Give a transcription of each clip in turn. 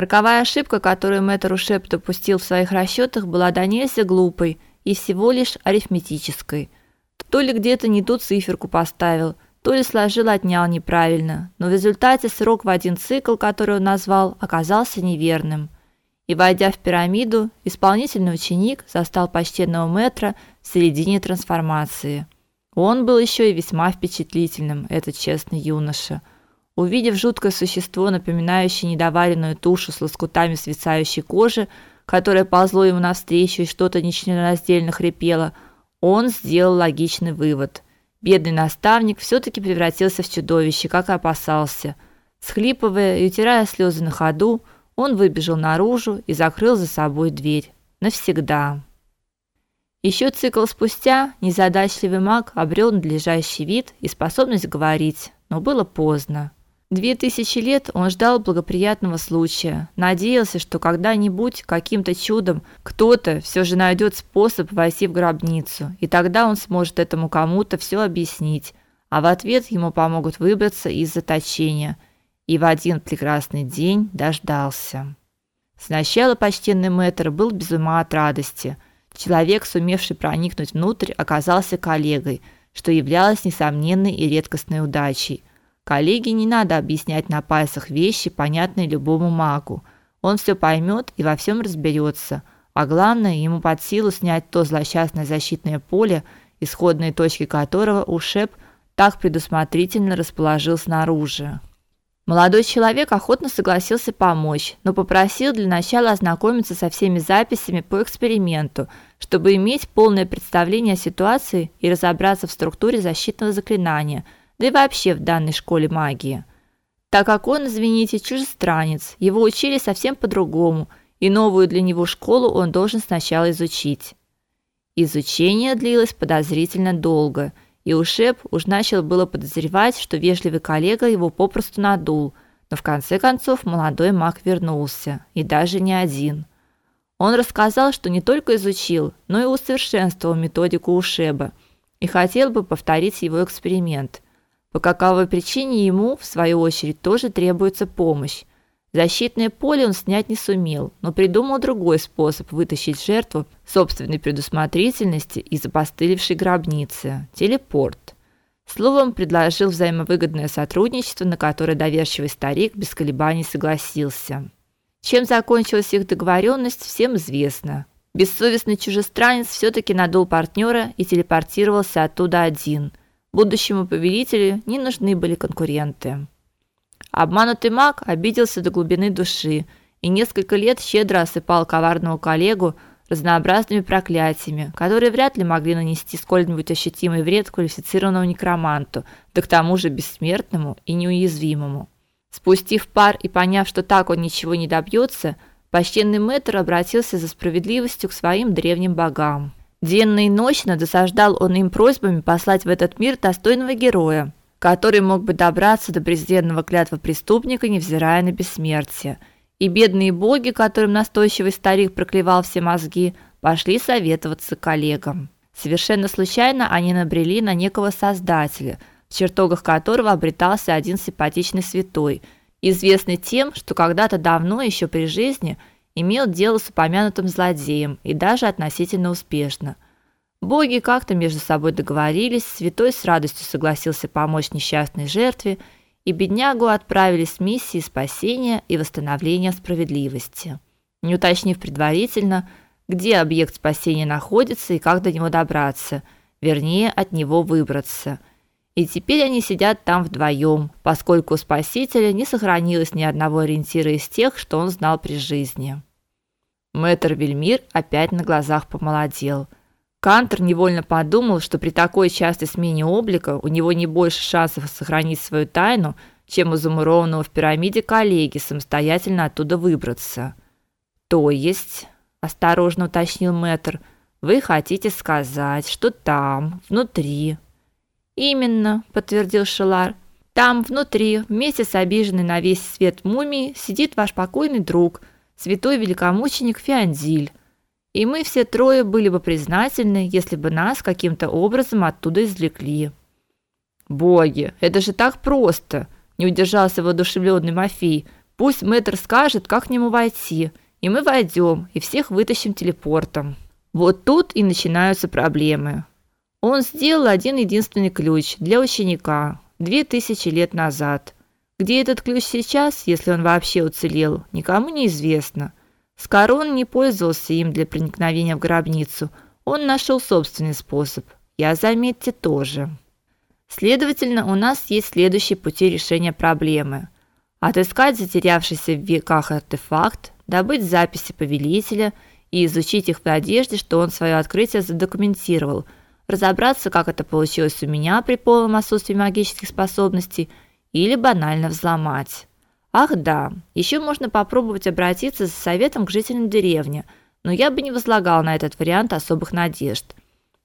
Роковая ошибка, которую мэтр Ушеп допустил в своих расчетах, была до нельзя глупой и всего лишь арифметической. То ли где-то не ту циферку поставил, то ли сложил отнял неправильно, но в результате срок в один цикл, который он назвал, оказался неверным. И войдя в пирамиду, исполнительный ученик застал почтенного мэтра в середине трансформации. Он был еще и весьма впечатлительным, этот честный юноша. Увидев жуткое существо, напоминающее недоваренную тушу с лоскутами свисающей кожи, которое ползло ему навстречу и что-то нечленораздельно хрипело, он сделал логичный вывод. Бедный наставник все таки превратился в чудовище, как и опасался. Схлипывая и утирая слезы на ходу, он выбежал наружу и закрыл за собой дверь навсегда. Еще цикл спустя незадачливый маг обрел надлежащий вид и способность говорить, но было поздно. Две тысячи лет он ждал благоприятного случая, надеялся, что когда-нибудь каким-то чудом кто-то все же найдет способ войти в гробницу, и тогда он сможет этому кому-то все объяснить, а в ответ ему помогут выбраться из заточения. И в один прекрасный день дождался. Сначала почтенный мэтр был без ума от радости – Человек, сумевший проникнуть внутрь, оказался коллегой, что являлось несомненной и редкостной удачей. Коллеге не надо объяснять на пальцах вещи, понятные любому магу. Он все поймет и во всем разберется. А главное, ему под силу снять то злосчастное защитное поле, исходные точки которого Ушеп так предусмотрительно расположил снаружи. Молодой человек охотно согласился помочь, но попросил для начала ознакомиться со всеми записями по эксперименту, чтобы иметь полное представление о ситуации и разобраться в структуре защитного заклинания, да и вообще в данной школе магии. Так как он, извините, чужестранец, его учили совсем по-другому, и новую для него школу он должен сначала изучить. Изучение длилось подозрительно долго – и Ушеп уж начал было подозревать, что вежливый коллега его попросту надул, но в конце концов молодой маг вернулся, и даже не один. Он рассказал, что не только изучил, но и усовершенствовал методику Ушеба и хотел бы повторить его эксперимент. По каковой причине ему, в свою очередь, тоже требуется помощь. Защитное поле он снять не сумел, но придумал другой способ вытащить жертву собственной предусмотрительности из опостылевшей гробницы телепорт. Словом, предложил взаимовыгодное сотрудничество, на которое доверчивый старик без колебаний согласился. Чем закончилась их договоренность, всем известно. Бессовестный чужестранец все таки надул партнера и телепортировался оттуда один. Будущему повелителю не нужны были конкуренты. Обманутый маг обиделся до глубины души и несколько лет щедро осыпал коварного коллегу разнообразными проклятиями, которые вряд ли могли нанести сколь-нибудь ощутимый вред квалифицированному некроманту, да к тому же бессмертному и неуязвимому. Спустив пар и поняв, что так он ничего не добьется, почтенный мэтр обратился за справедливостью к своим древним богам. Денно и ночно досаждал он им просьбами послать в этот мир достойного героя, который мог бы добраться до презренного клятва преступника, невзирая на бессмертие. И бедные боги, которым настойчивый старик проклевал все мозги, пошли советоваться коллегам. Совершенно случайно они набрели на некого создателя, в чертогах которого обретался один симпатичный святой, известный тем, что когда-то давно еще при жизни имел дело с упомянутым злодеем и даже относительно успешно – Боги как-то между собой договорились, святой с радостью согласился помочь несчастной жертве, и беднягу отправили с миссией спасения и восстановления справедливости. Не уточнив предварительно, где объект спасения находится и как до него добраться, вернее, от него выбраться. И теперь они сидят там вдвоем, поскольку у спасителя не сохранилось ни одного ориентира из тех, что он знал при жизни. Мэтр Вельмир опять на глазах помолодел – Кантер невольно подумал, что при такой частой смене облика у него не больше шансов сохранить свою тайну, чем у замурованного в пирамиде коллеги самостоятельно оттуда выбраться. То есть, осторожно уточнил Мэтр, вы хотите сказать, что там, внутри? Именно, подтвердил Шелар. Там внутри, вместе с обиженной на весь свет мумией, сидит ваш покойный друг, святой великомученик Фиандиль. И мы все трое были бы признательны, если бы нас каким-то образом оттуда извлекли. Боги, это же так просто, не удержался воодушевленный Мафий. Пусть мэтр скажет, как к нему войти, и мы войдем и всех вытащим телепортом. Вот тут и начинаются проблемы. Он сделал один единственный ключ для ученика две тысячи лет назад. Где этот ключ сейчас, если он вообще уцелел, никому не известно. Скорон не пользовался им для проникновения в гробницу. Он нашел собственный способ. Я, заметьте, тоже. Следовательно, у нас есть следующие пути решения проблемы. Отыскать затерявшийся в веках артефакт, добыть записи повелителя и изучить их в надежде, что он свое открытие задокументировал, разобраться, как это получилось у меня при полном отсутствии магических способностей, или банально взломать. Ах да, еще можно попробовать обратиться за советом к жителям деревни, но я бы не возлагал на этот вариант особых надежд.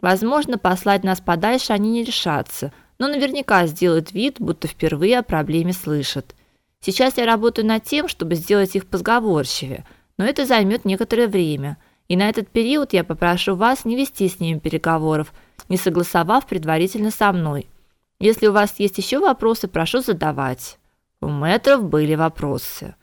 Возможно, послать нас подальше они не решатся, но наверняка сделают вид, будто впервые о проблеме слышат. Сейчас я работаю над тем, чтобы сделать их позговорчивее, но это займет некоторое время. И на этот период я попрошу вас не вести с ними переговоров, не согласовав предварительно со мной. Если у вас есть еще вопросы, прошу задавать. У метров были вопросы.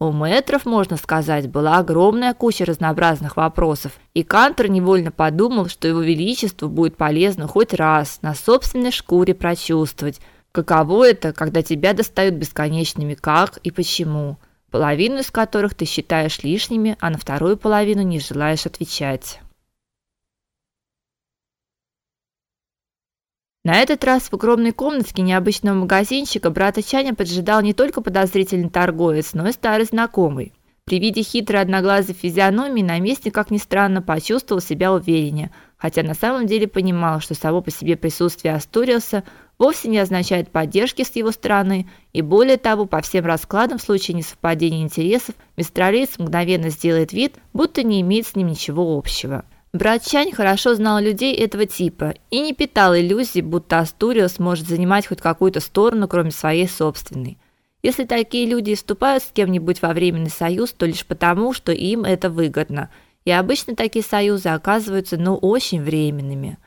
У метров, можно сказать, была огромная куча разнообразных вопросов, и Кантер невольно подумал, что его величеству будет полезно хоть раз на собственной шкуре прочувствовать, каково это, когда тебя достают бесконечными как и почему, половину из которых ты считаешь лишними, а на вторую половину не желаешь отвечать. На этот раз в огромной комнатке необычного магазинчика брата Чаня поджидал не только подозрительный торговец, но и старый знакомый. При виде хитрой одноглазой физиономии наместник, как ни странно, почувствовал себя увереннее, хотя на самом деле понимал, что само по себе присутствие Астуриуса вовсе не означает поддержки с его стороны, и более того, по всем раскладам в случае несовпадения интересов, мистралиец мгновенно сделает вид, будто не имеет с ним ничего общего. Брат Чань хорошо знал людей этого типа и не питал иллюзий, будто Астуриус может занимать хоть какую-то сторону, кроме своей собственной. Если такие люди вступают с кем-нибудь во временный союз, то лишь потому, что им это выгодно. И обычно такие союзы оказываются, ну, очень временными.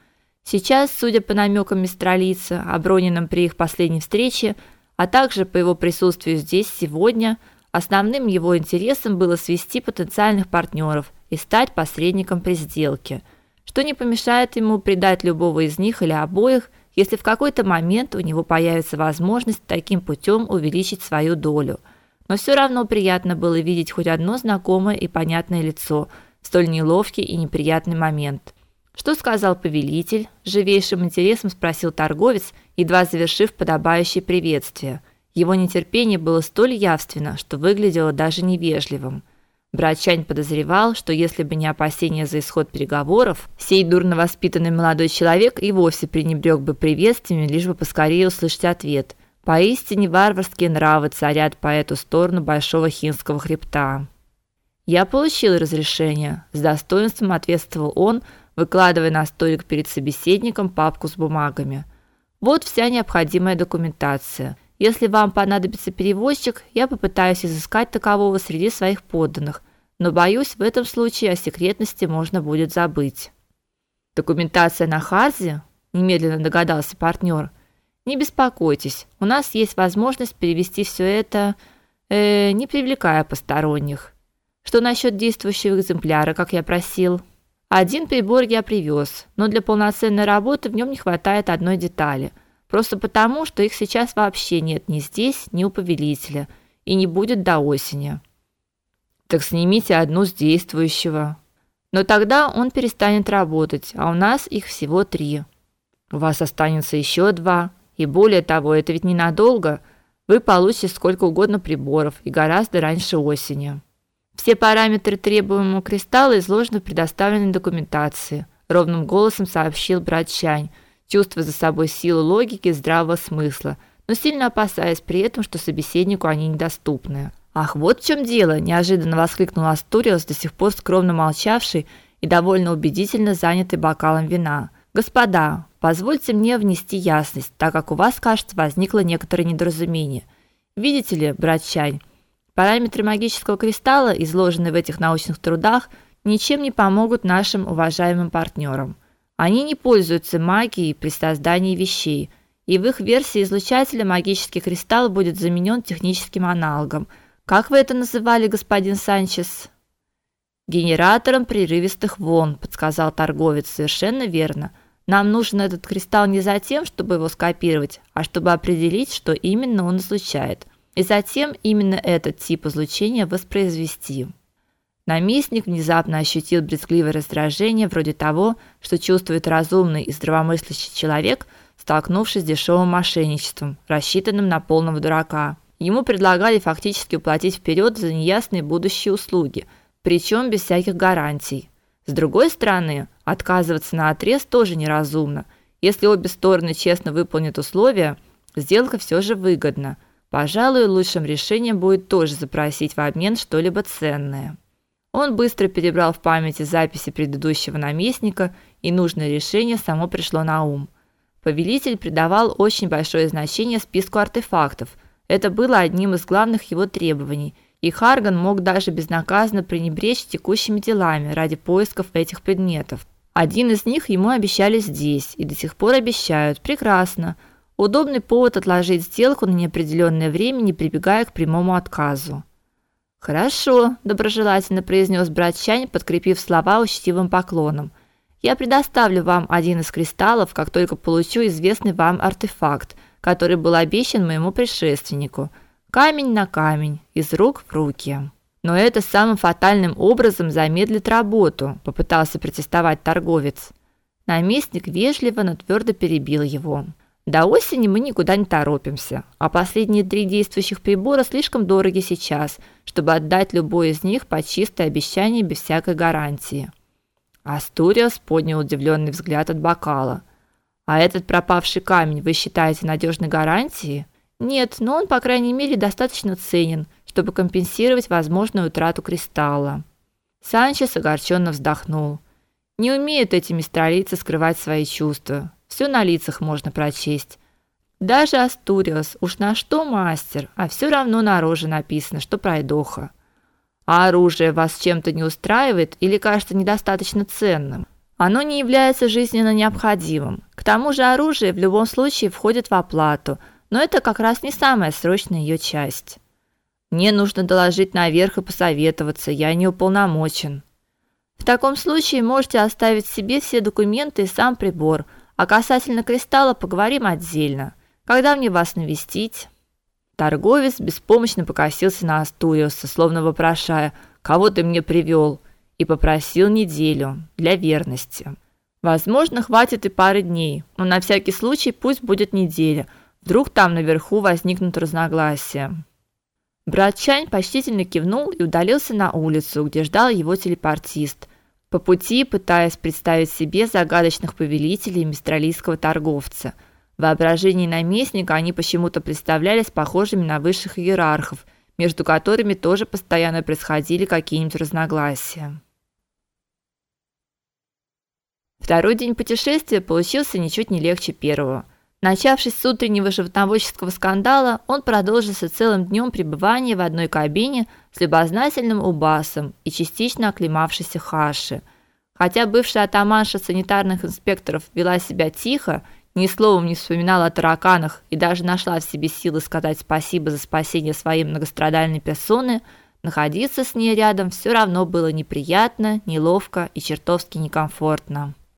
Сейчас, судя по намекам мистралица, оброненным при их последней встрече, а также по его присутствию здесь сегодня, основным его интересом было свести потенциальных партнеров и стать посредником при сделке, что не помешает ему предать любого из них или обоих, если в какой-то момент у него появится возможность таким путем увеличить свою долю. Но все равно приятно было видеть хоть одно знакомое и понятное лицо в столь неловкий и неприятный момент. Что сказал повелитель? живейшим интересом спросил торговец, едва завершив подобающее приветствие. Его нетерпение было столь явственно, что выглядело даже невежливым. Брат Чань подозревал, что если бы не опасения за исход переговоров, сей дурно воспитанный молодой человек и вовсе пренебрег бы приветствиями, лишь бы поскорее услышать ответ. Поистине варварские нравы царят по эту сторону большого хинского хребта. Я получил разрешение, с достоинством ответствовал он, выкладывая на столик перед собеседником папку с бумагами. Вот вся необходимая документация. Если вам понадобится перевозчик, я попытаюсь изыскать такового среди своих подданных, но боюсь, в этом случае о секретности можно будет забыть. Документация на Харзе? немедленно догадался партнер. Не беспокойтесь, у нас есть возможность перевести все это, э, не привлекая посторонних. Что насчет действующего экземпляра, как я просил? Один прибор я привез, но для полноценной работы в нем не хватает одной детали – Просто потому, что их сейчас вообще нет ни здесь, ни у повелителя, и не будет до осени. Так снимите одну с действующего. Но тогда он перестанет работать, а у нас их всего три. У вас останется еще два, и более того, это ведь ненадолго. Вы получите сколько угодно приборов и гораздо раньше осени. Все параметры требуемого кристалла изложены в предоставленной документации, ровным голосом сообщил брат Чань чувствуя за собой силу логики и здравого смысла, но сильно опасаясь при этом, что собеседнику они недоступны. Ах, вот в чем дело, неожиданно воскликнул Астуриус, до сих пор скромно молчавший и довольно убедительно занятый бокалом вина. Господа, позвольте мне внести ясность, так как у вас, кажется, возникло некоторое недоразумение. Видите ли, брат Чань, параметры магического кристалла, изложенные в этих научных трудах, ничем не помогут нашим уважаемым партнерам. Они не пользуются магией при создании вещей, и в их версии излучателя магический кристалл будет заменен техническим аналогом, Как вы это называли, господин Санчес? Генератором прерывистых волн, подсказал торговец, совершенно верно. Нам нужен этот кристалл не за тем, чтобы его скопировать, а чтобы определить, что именно он излучает, и затем именно этот тип излучения воспроизвести. Наместник внезапно ощутил брезгливое раздражение вроде того, что чувствует разумный и здравомыслящий человек, столкнувшись с дешевым мошенничеством, рассчитанным на полного дурака. Ему предлагали фактически уплатить вперед за неясные будущие услуги, причем без всяких гарантий. С другой стороны, отказываться на отрез тоже неразумно. Если обе стороны честно выполнят условия, сделка все же выгодна. Пожалуй, лучшим решением будет тоже запросить в обмен что-либо ценное. Он быстро перебрал в памяти записи предыдущего наместника, и нужное решение само пришло на ум. Повелитель придавал очень большое значение списку артефактов. Это было одним из главных его требований, и Харган мог даже безнаказанно пренебречь текущими делами ради поисков этих предметов. Один из них ему обещали здесь, и до сих пор обещают. Прекрасно. Удобный повод отложить сделку на неопределенное время, не прибегая к прямому отказу. Хорошо, доброжелательно произнес брат Чань, подкрепив слова учтивым поклоном. Я предоставлю вам один из кристаллов, как только получу известный вам артефакт, который был обещан моему предшественнику – камень на камень, из рук в руки. Но это самым фатальным образом замедлит работу, попытался протестовать торговец. Наместник вежливо, но твердо перебил его. До осени мы никуда не торопимся, а последние три действующих прибора слишком дороги сейчас, чтобы отдать любой из них по чистой обещании без всякой гарантии. Астуриас поднял удивленный взгляд от бокала. А этот пропавший камень вы считаете надежной гарантией? Нет, но он, по крайней мере, достаточно ценен, чтобы компенсировать возможную утрату кристалла. Санчес огорченно вздохнул. Не умеют эти мистралийцы скрывать свои чувства. Все на лицах можно прочесть. Даже Астуриос, уж на что мастер, а все равно на роже написано, что пройдоха. А оружие вас чем-то не устраивает или кажется недостаточно ценным? Оно не является жизненно необходимым. К тому же оружие в любом случае входит в оплату – но это как раз не самая срочная ее часть. Мне нужно доложить наверх и посоветоваться, я не уполномочен. В таком случае можете оставить себе все документы и сам прибор, а касательно кристалла поговорим отдельно. Когда мне вас навестить? Торговец беспомощно покосился на Астуриуса, словно вопрошая: "Кого ты мне привел?» И попросил неделю для верности. Возможно, хватит и пары дней, но на всякий случай пусть будет неделя – Вдруг там наверху возникнут разногласия. Брат Чань почтительно кивнул и удалился на улицу, где ждал его телепортист, по пути пытаясь представить себе загадочных повелителей мистралийского торговца. В воображении наместника они почему-то представлялись похожими на высших иерархов, между которыми тоже постоянно происходили какие-нибудь разногласия. Второй день путешествия получился ничуть не легче первого – Начавшись с утреннего животноводческого скандала, он продолжился целым днем пребывания в одной кабине с любознательным Убасом и частично оклемавшейся Хаши. Хотя бывшая атаманша санитарных инспекторов вела себя тихо, ни словом не вспоминала о тараканах и даже нашла в себе силы сказать спасибо за спасение своей многострадальной персоны, находиться с ней рядом все равно было неприятно, неловко и чертовски некомфортно.